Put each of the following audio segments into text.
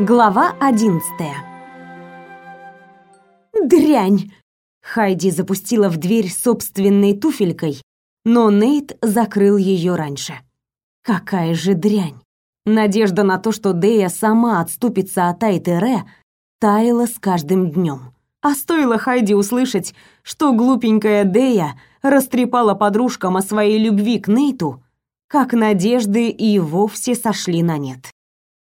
Глава одиннадцатая. Дрянь! Хайди запустила в дверь собственной туфелькой, но Нейт закрыл ее раньше. Какая же дрянь! Надежда на то, что Дея сама отступится от Айтере, таяла с каждым днем. А стоило Хайди услышать, что глупенькая Дея растрепала подружкам о своей любви к Нейту, как надежды и вовсе сошли на нет.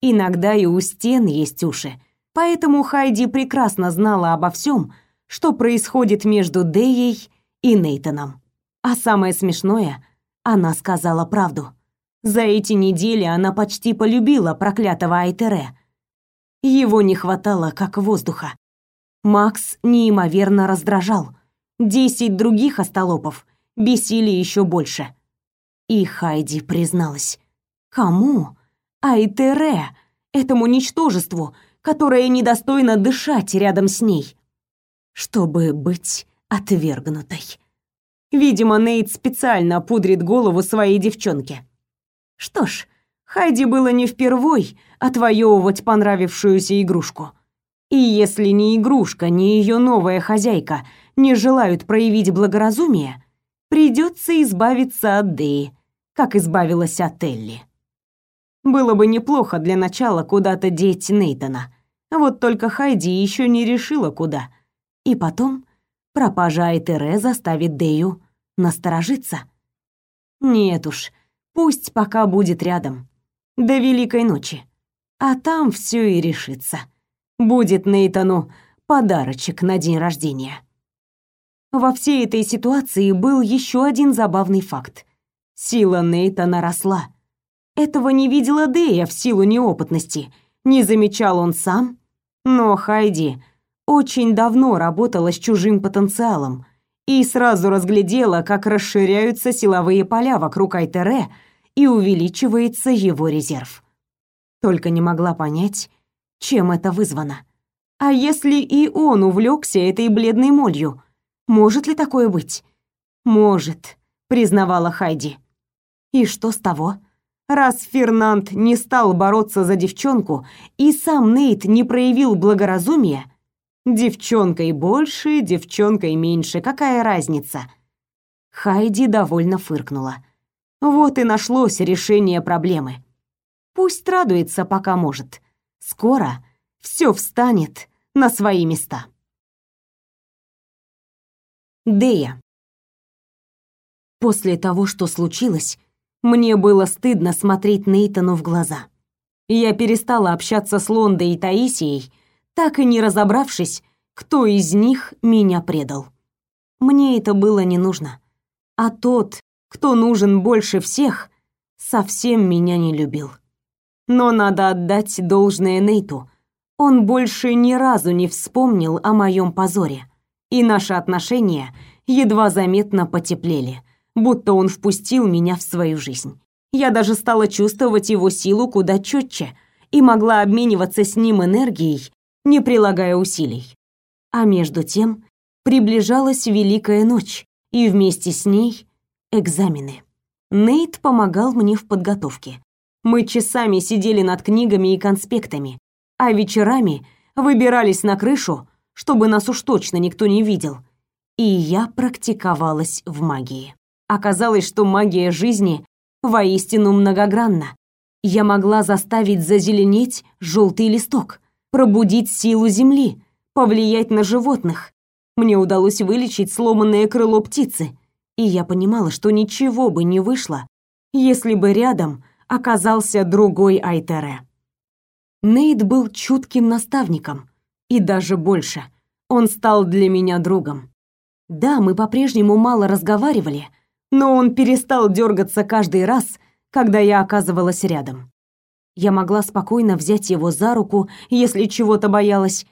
Иногда и у стен есть уши, поэтому Хайди прекрасно знала обо всем, что происходит между Деей и Нейтаном. А самое смешное, она сказала правду. За эти недели она почти полюбила проклятого Айтере. Его не хватало как воздуха. Макс неимоверно раздражал. Десять других остолопов бесили еще больше. И Хайди призналась. Кому? Айтере, этому ничтожеству, которое недостойно дышать рядом с ней, чтобы быть отвергнутой. Видимо, Нейт специально пудрит голову своей девчонке. Что ж, Хайди было не впервой отвоевывать понравившуюся игрушку. И если ни игрушка, ни ее новая хозяйка не желают проявить благоразумие, придется избавиться от Деи, как избавилась от Элли. Было бы неплохо для начала куда-то деть Нейтона. Вот только Хайди еще не решила куда. И потом пропажа Айтере заставит Дею насторожиться. Нет уж, пусть пока будет рядом. До Великой ночи. А там все и решится. Будет Нейтану подарочек на день рождения. Во всей этой ситуации был еще один забавный факт. Сила Нейтана росла. Этого не видела Дея в силу неопытности, не замечал он сам. Но Хайди очень давно работала с чужим потенциалом и сразу разглядела, как расширяются силовые поля вокруг Айтере и увеличивается его резерв. Только не могла понять, чем это вызвано. А если и он увлекся этой бледной молью? Может ли такое быть? Может, признавала Хайди. И что с того? Раз Фернанд не стал бороться за девчонку, и сам Нейт не проявил благоразумия, девчонкой больше, девчонкой меньше, какая разница? Хайди довольно фыркнула. Вот и нашлось решение проблемы. Пусть радуется, пока может. Скоро все встанет на свои места. Дея. После того, что случилось, мне было стыдно смотреть Нейтану в глаза. Я перестала общаться с Лондой и Таисией, так и не разобравшись, кто из них меня предал. Мне это было не нужно. А тот, кто нужен больше всех, совсем меня не любил. Но надо отдать должное Нейту. Он больше ни разу не вспомнил о моем позоре, и наши отношения едва заметно потеплели будто он впустил меня в свою жизнь. Я даже стала чувствовать его силу куда четче и могла обмениваться с ним энергией, не прилагая усилий. А между тем приближалась Великая ночь, и вместе с ней экзамены. Нейт помогал мне в подготовке. Мы часами сидели над книгами и конспектами, а вечерами выбирались на крышу, чтобы нас уж точно никто не видел. И я практиковалась в магии. Оказалось, что магия жизни воистину многогранна. Я могла заставить зазеленеть желтый листок, пробудить силу земли, повлиять на животных. Мне удалось вылечить сломанное крыло птицы, и я понимала, что ничего бы не вышло, если бы рядом оказался другой Айтере. Нейт был чутким наставником, и даже больше. Он стал для меня другом. Да, мы по-прежнему мало разговаривали, но он перестал дергаться каждый раз, когда я оказывалась рядом. Я могла спокойно взять его за руку, если чего-то боялась.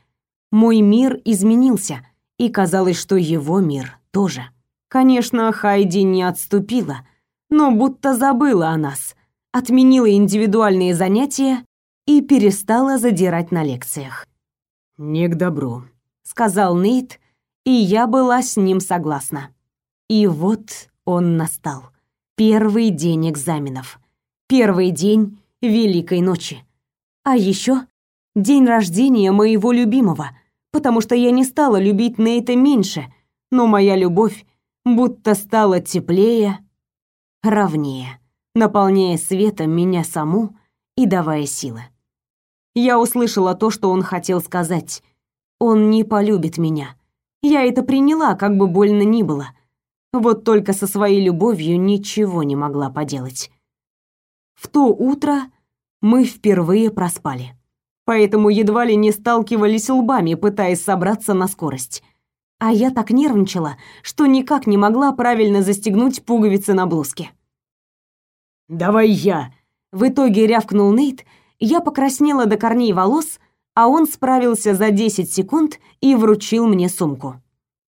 Мой мир изменился, и казалось, что его мир тоже. Конечно, Хайди не отступила, но будто забыла о нас, отменила индивидуальные занятия и перестала задирать на лекциях. «Не к добру», — сказал Нейт, и я была с ним согласна. И вот он настал. Первый день экзаменов. Первый день Великой ночи. А еще День рождения моего любимого, потому что я не стала любить Нейта меньше, но моя любовь будто стала теплее, ровнее, наполняя светом меня саму и давая силы. Я услышала то, что он хотел сказать. Он не полюбит меня. Я это приняла, как бы больно ни было. Вот только со своей любовью ничего не могла поделать. В то утро мы впервые проспали. Поэтому едва ли не сталкивались лбами, пытаясь собраться на скорость. А я так нервничала, что никак не могла правильно застегнуть пуговицы на блузке. «Давай я!» В итоге рявкнул Нейт, я покраснела до корней волос, а он справился за 10 секунд и вручил мне сумку.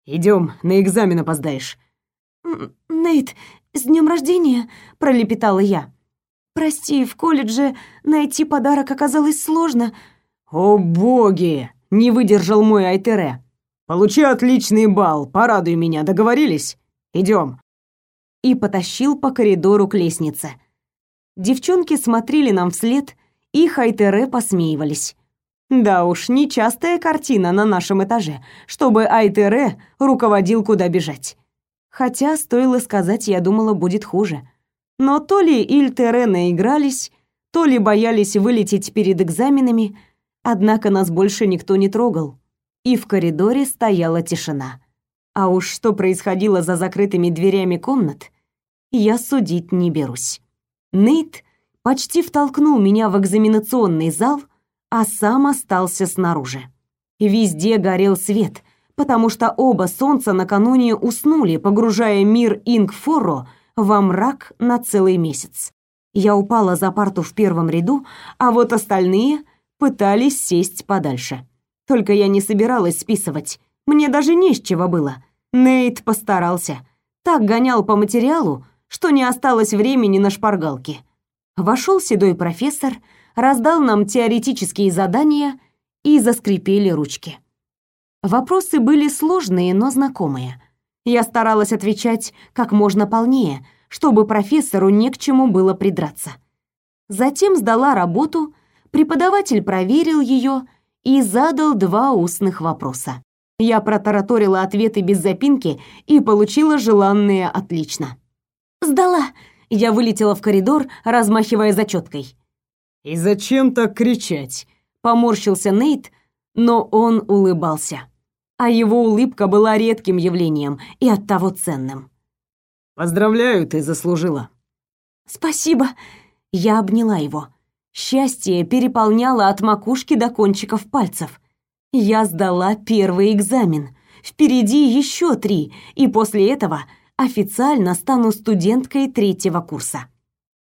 Идем, на экзамен опоздаешь. Нейт, с днем рождения, пролепетала я. Прости, в колледже найти подарок оказалось сложно. О боги, не выдержал мой Айтере. Получи отличный балл, порадуй меня, договорились? Идем. И потащил по коридору к лестнице. Девчонки смотрели нам вслед, и Хайтере посмеивались. Да уж, нечастая картина на нашем этаже, чтобы Айтере руководил куда бежать. Хотя, стоило сказать, я думала, будет хуже. Но то ли Ильтере наигрались, то ли боялись вылететь перед экзаменами, однако нас больше никто не трогал. И в коридоре стояла тишина. А уж что происходило за закрытыми дверями комнат, я судить не берусь. Нейт почти втолкнул меня в экзаменационный зал, а сам остался снаружи. Везде горел свет, потому что оба солнца накануне уснули, погружая мир Ингфоро во мрак на целый месяц. Я упала за парту в первом ряду, а вот остальные пытались сесть подальше. Только я не собиралась списывать. Мне даже не с чего было. Нейт постарался. Так гонял по материалу, что не осталось времени на шпаргалки. Вошел седой профессор, раздал нам теоретические задания и заскрипели ручки. Вопросы были сложные, но знакомые. Я старалась отвечать как можно полнее, чтобы профессору не к чему было придраться. Затем сдала работу, преподаватель проверил ее и задал два устных вопроса. Я протараторила ответы без запинки и получила желанное отлично. «Сдала!» Я вылетела в коридор, размахивая зачеткой. «И зачем так кричать?» Поморщился Нейт, но он улыбался. А его улыбка была редким явлением и оттого ценным. «Поздравляю, ты заслужила». «Спасибо!» Я обняла его. Счастье переполняло от макушки до кончиков пальцев. Я сдала первый экзамен. Впереди еще три, и после этого официально стану студенткой третьего курса.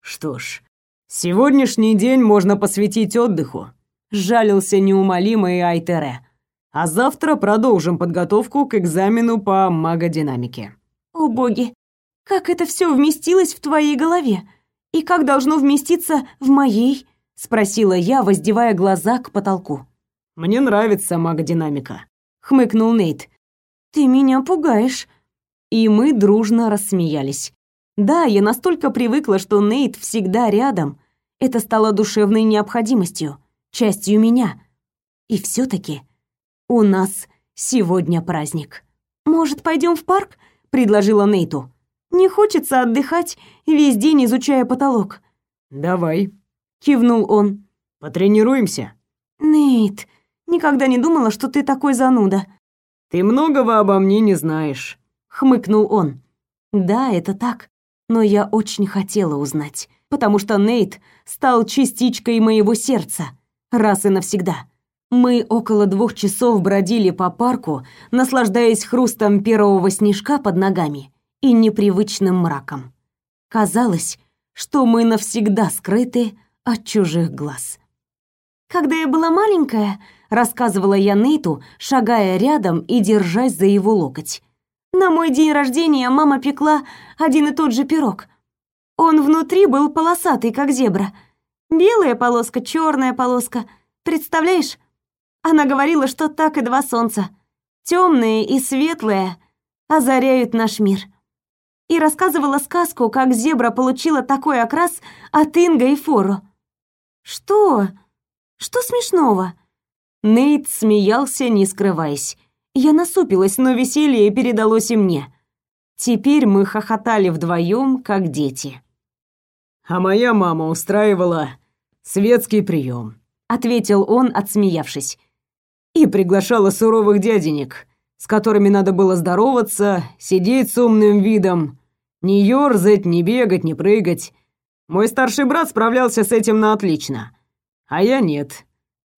Что ж, сегодняшний день можно посвятить отдыху, жалился неумолимый Айтере. А завтра продолжим подготовку к экзамену по магодинамике. О боги, как это все вместилось в твоей голове? И как должно вместиться в моей? спросила я, воздевая глаза к потолку. Мне нравится магодинамика, хмыкнул Нейт. Ты меня пугаешь и мы дружно рассмеялись. Да, я настолько привыкла, что Нейт всегда рядом. Это стало душевной необходимостью, частью меня. И все таки у нас сегодня праздник. Может, пойдем в парк? предложила Нейту. Не хочется отдыхать, весь день изучая потолок. Давай, кивнул он. Потренируемся. Нейт, никогда не думала, что ты такой зануда. Ты многого обо мне не знаешь хмыкнул он. Да, это так, но я очень хотела узнать, потому что Нейт стал частичкой моего сердца раз и навсегда. Мы около двух часов бродили по парку, наслаждаясь хрустом первого снежка под ногами и непривычным мраком. Казалось, что мы навсегда скрыты от чужих глаз. Когда я была маленькая, рассказывала я Нейту, шагая рядом и держась за его локоть. На мой день рождения мама пекла один и тот же пирог. Он внутри был полосатый, как зебра. Белая полоска, черная полоска. Представляешь? Она говорила, что так и два солнца. Темные и светлые озаряют наш мир. И рассказывала сказку, как зебра получила такой окрас от Инга и Фору. «Что? Что смешного?» Нейт смеялся, не скрываясь. Я насупилась, но веселье передалось и мне. Теперь мы хохотали вдвоем, как дети. «А моя мама устраивала светский прием», — ответил он, отсмеявшись. «И приглашала суровых дяденек, с которыми надо было здороваться, сидеть с умным видом, не ёрзать, не бегать, не прыгать. Мой старший брат справлялся с этим на отлично, а я нет.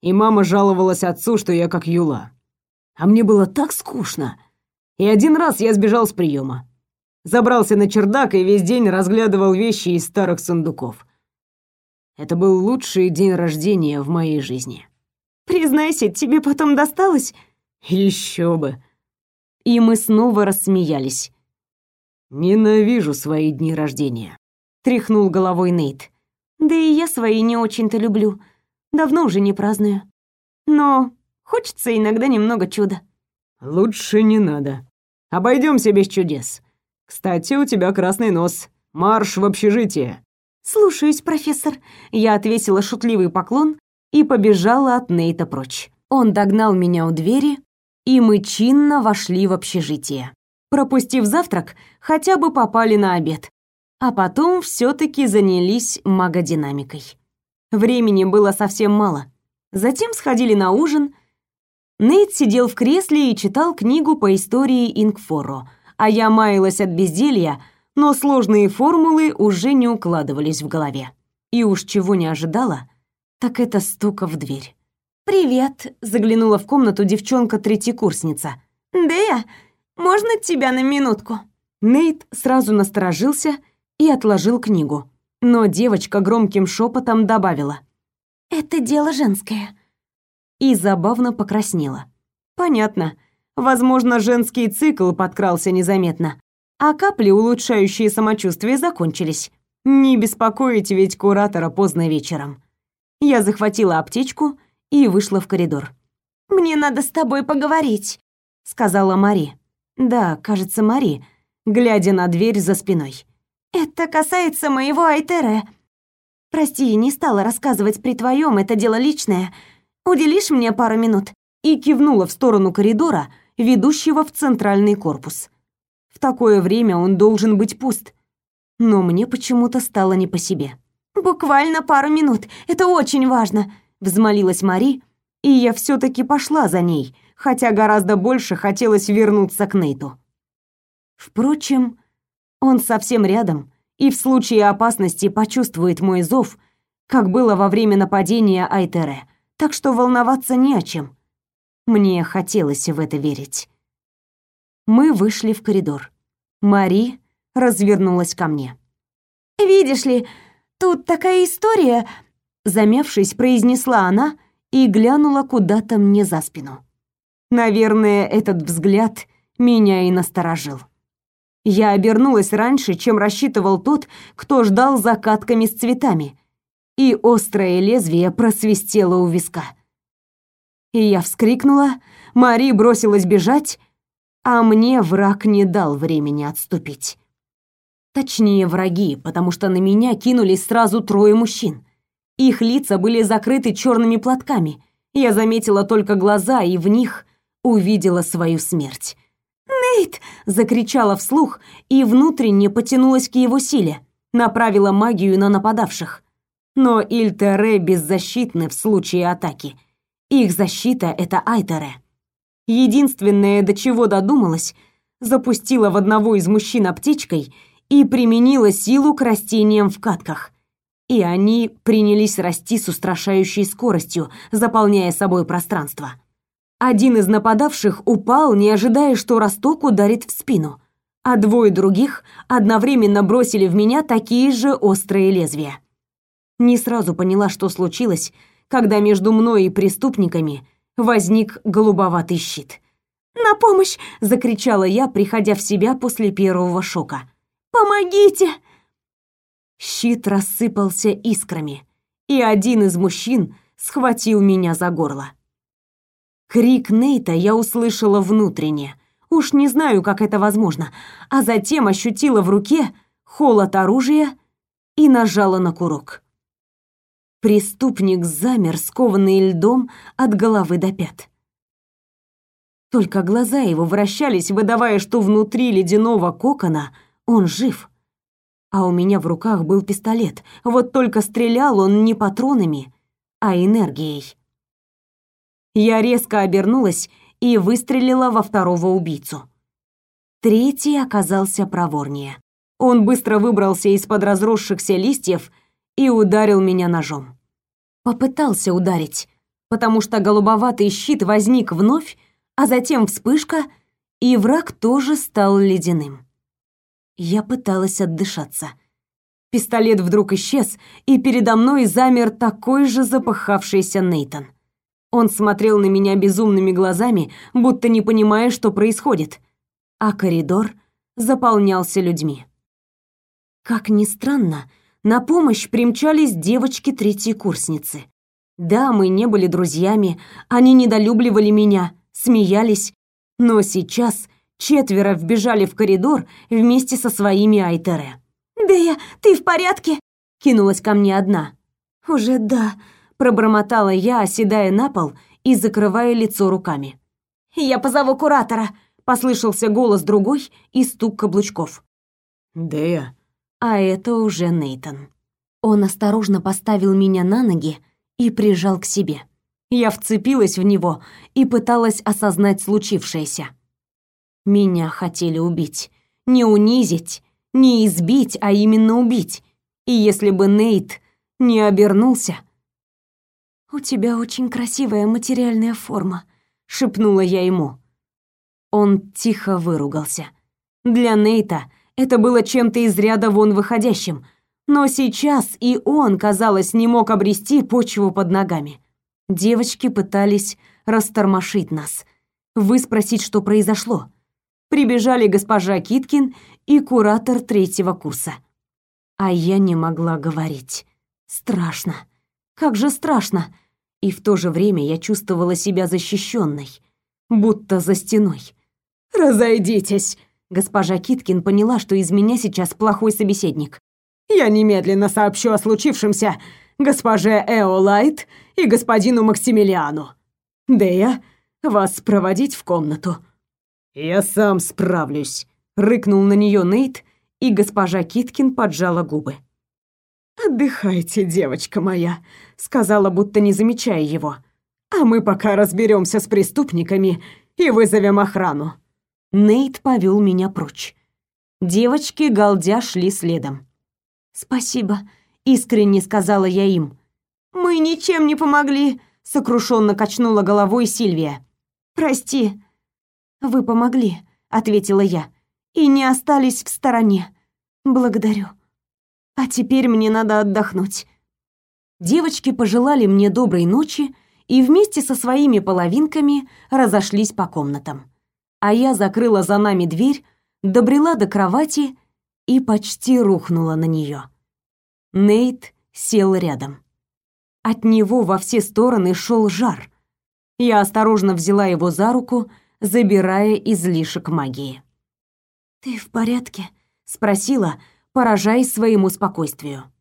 И мама жаловалась отцу, что я как юла. А мне было так скучно. И один раз я сбежал с приема. Забрался на чердак и весь день разглядывал вещи из старых сундуков. Это был лучший день рождения в моей жизни. Признайся, тебе потом досталось? Еще бы. И мы снова рассмеялись. Ненавижу свои дни рождения, тряхнул головой Нейт. Да и я свои не очень-то люблю. Давно уже не праздную. Но хочется иногда немного чуда. Лучше не надо. Обойдемся без чудес. Кстати, у тебя красный нос. Марш в общежитие. Слушаюсь, профессор. Я отвесила шутливый поклон и побежала от Нейта прочь. Он догнал меня у двери, и мы чинно вошли в общежитие. Пропустив завтрак, хотя бы попали на обед. А потом все таки занялись магодинамикой. Времени было совсем мало. Затем сходили на ужин. Нейт сидел в кресле и читал книгу по истории Ингфоро, а я маялась от безделья, но сложные формулы уже не укладывались в голове. И уж чего не ожидала, так это стука в дверь. «Привет», — заглянула в комнату девчонка-третьекурсница. «Дея, можно тебя на минутку?» Нейт сразу насторожился и отложил книгу. Но девочка громким шепотом добавила. «Это дело женское». И забавно покраснела. «Понятно. Возможно, женский цикл подкрался незаметно, а капли, улучшающие самочувствие, закончились. Не беспокоить ведь куратора поздно вечером». Я захватила аптечку и вышла в коридор. «Мне надо с тобой поговорить», — сказала Мари. Да, кажется, Мари, глядя на дверь за спиной. Это касается моего Айтере. Прости, не стала рассказывать при твоем, это дело личное. Уделишь мне пару минут? И кивнула в сторону коридора, ведущего в центральный корпус. В такое время он должен быть пуст. Но мне почему-то стало не по себе. Буквально пару минут. Это очень важно, взмолилась Мари, и я все таки пошла за ней хотя гораздо больше хотелось вернуться к Нейту. Впрочем, он совсем рядом и в случае опасности почувствует мой зов, как было во время нападения Айтере, так что волноваться не о чем. Мне хотелось в это верить. Мы вышли в коридор. Мари развернулась ко мне. «Видишь ли, тут такая история...» Замявшись, произнесла она и глянула куда-то мне за спину. Наверное, этот взгляд меня и насторожил. Я обернулась раньше, чем рассчитывал тот, кто ждал за катками с цветами, и острое лезвие просвистело у виска. И я вскрикнула, Мари бросилась бежать, а мне враг не дал времени отступить. Точнее, враги, потому что на меня кинулись сразу трое мужчин. Их лица были закрыты черными платками. Я заметила только глаза, и в них увидела свою смерть. «Нейт!» — закричала вслух и внутренне потянулась к его силе, направила магию на нападавших. Но Ильтере беззащитны в случае атаки. Их защита — это Айтере. Единственное, до чего додумалась, запустила в одного из мужчин аптечкой и применила силу к растениям в катках. И они принялись расти с устрашающей скоростью, заполняя собой пространство. Один из нападавших упал, не ожидая, что росток ударит в спину, а двое других одновременно бросили в меня такие же острые лезвия. Не сразу поняла, что случилось, когда между мной и преступниками возник голубоватый щит. «На помощь!» — закричала я, приходя в себя после первого шока. «Помогите!» Щит рассыпался искрами, и один из мужчин схватил меня за горло. Крик Нейта я услышала внутренне. Уж не знаю, как это возможно, а затем ощутила в руке холод оружия и нажала на курок. Преступник замер, скованный льдом от головы до пят. Только глаза его вращались, выдавая, что внутри ледяного кокона он жив. А у меня в руках был пистолет, вот только стрелял он не патронами, а энергией. Я резко обернулась и выстрелила во второго убийцу. Третий оказался проворнее. Он быстро выбрался из-под разросшихся листьев и ударил меня ножом. Попытался ударить, потому что голубоватый щит возник вновь, а затем вспышка, и враг тоже стал ледяным. Я пыталась отдышаться. Пистолет вдруг исчез, и передо мной замер такой же запыхавшийся Нейтон. Он смотрел на меня безумными глазами, будто не понимая, что происходит, а коридор заполнялся людьми. Как ни странно, на помощь примчались девочки-третьекурсницы. Да, мы не были друзьями, они недолюбливали меня, смеялись, но сейчас четверо вбежали в коридор вместе со своими Айтере. «Дея, ты в порядке?» — кинулась ко мне одна. «Уже да», — пробормотала я, оседая на пол и закрывая лицо руками. «Я позову куратора», — послышался голос другой и стук каблучков. «Дея», а это уже Нейтон. Он осторожно поставил меня на ноги и прижал к себе. Я вцепилась в него и пыталась осознать случившееся. Меня хотели убить. Не унизить, не избить, а именно убить. И если бы Нейт не обернулся... «У тебя очень красивая материальная форма», — шепнула я ему. Он тихо выругался. Для Нейта это было чем-то из ряда вон выходящим, но сейчас и он, казалось, не мог обрести почву под ногами. Девочки пытались растормошить нас, выспросить, что произошло. Прибежали госпожа Киткин и куратор третьего курса. А я не могла говорить. Страшно. Как же страшно. И в то же время я чувствовала себя защищенной, будто за стеной. «Разойдитесь!» Госпожа Киткин поняла, что из меня сейчас плохой собеседник. «Я немедленно сообщу о случившемся госпоже Эолайт и господину Максимилиану. Дея, вас проводить в комнату». «Я сам справлюсь», — рыкнул на нее Нейт, и госпожа Киткин поджала губы. «Отдыхайте, девочка моя», — сказала, будто не замечая его. «А мы пока разберемся с преступниками и вызовем охрану». Нейт повел меня прочь. Девочки, галдя, шли следом. «Спасибо», — искренне сказала я им. «Мы ничем не помогли», — сокрушенно качнула головой Сильвия. «Прости». «Вы помогли», — ответила я, «и не остались в стороне. Благодарю. А теперь мне надо отдохнуть». Девочки пожелали мне доброй ночи и вместе со своими половинками разошлись по комнатам а я закрыла за нами дверь, добрела до кровати и почти рухнула на нее. Нейт сел рядом. От него во все стороны шел жар. Я осторожно взяла его за руку, забирая излишек магии. «Ты в порядке?» — спросила, поражаясь своему спокойствию.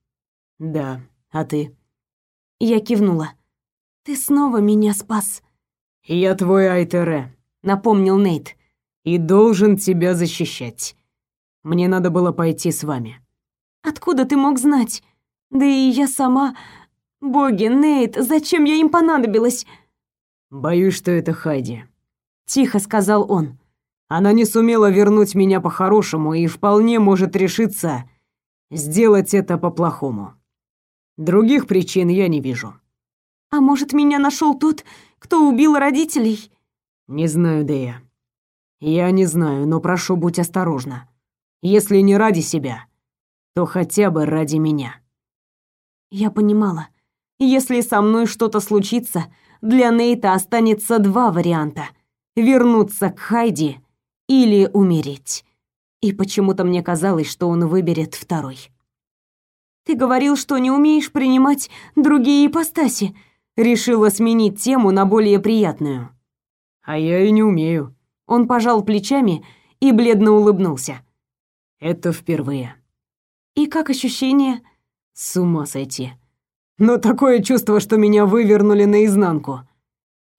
«Да, а ты?» Я кивнула. «Ты снова меня спас». «Я твой Айтере», напомнил Нейт. И должен тебя защищать. Мне надо было пойти с вами. Откуда ты мог знать? Да и я сама... Боги, Нейт, зачем я им понадобилась? Боюсь, что это Хайди. Тихо сказал он. Она не сумела вернуть меня по-хорошему и вполне может решиться сделать это по-плохому. Других причин я не вижу. А может, меня нашел тот, кто убил родителей? Не знаю, Дея. Я не знаю, но прошу, будь осторожна. Если не ради себя, то хотя бы ради меня. Я понимала. Если со мной что-то случится, для Нейта останется два варианта: вернуться к Хайди или умереть. И почему-то мне казалось, что он выберет второй. Ты говорил, что не умеешь принимать другие ипостаси. Решила сменить тему на более приятную. А я и не умею. Он пожал плечами и бледно улыбнулся. Это впервые. И как ощущение? С ума сойти. но такое чувство, что меня вывернули наизнанку.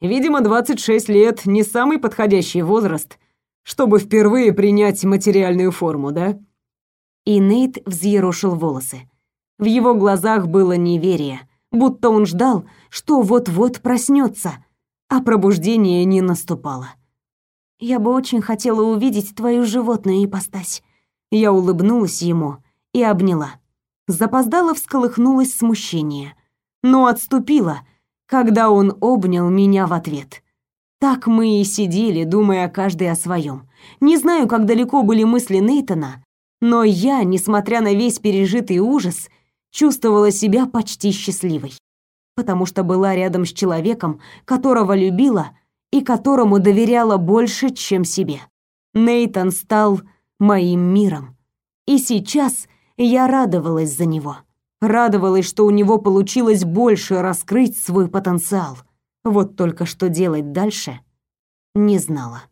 Видимо, 26 лет не самый подходящий возраст, чтобы впервые принять материальную форму, да? И Нейт взъерошил волосы. В его глазах было неверие, будто он ждал, что вот-вот проснется, а пробуждение не наступало. Я бы очень хотела увидеть твою животную ипостась. Я улыбнулась ему и обняла. Запоздало всколыхнулось смущение, но отступила, когда он обнял меня в ответ. Так мы и сидели, думая каждый о своем. Не знаю, как далеко были мысли Нейтона, но я, несмотря на весь пережитый ужас, чувствовала себя почти счастливой, потому что была рядом с человеком, которого любила и которому доверяла больше, чем себе. Нейтон стал моим миром. И сейчас я радовалась за него. Радовалась, что у него получилось больше раскрыть свой потенциал. Вот только что делать дальше не знала.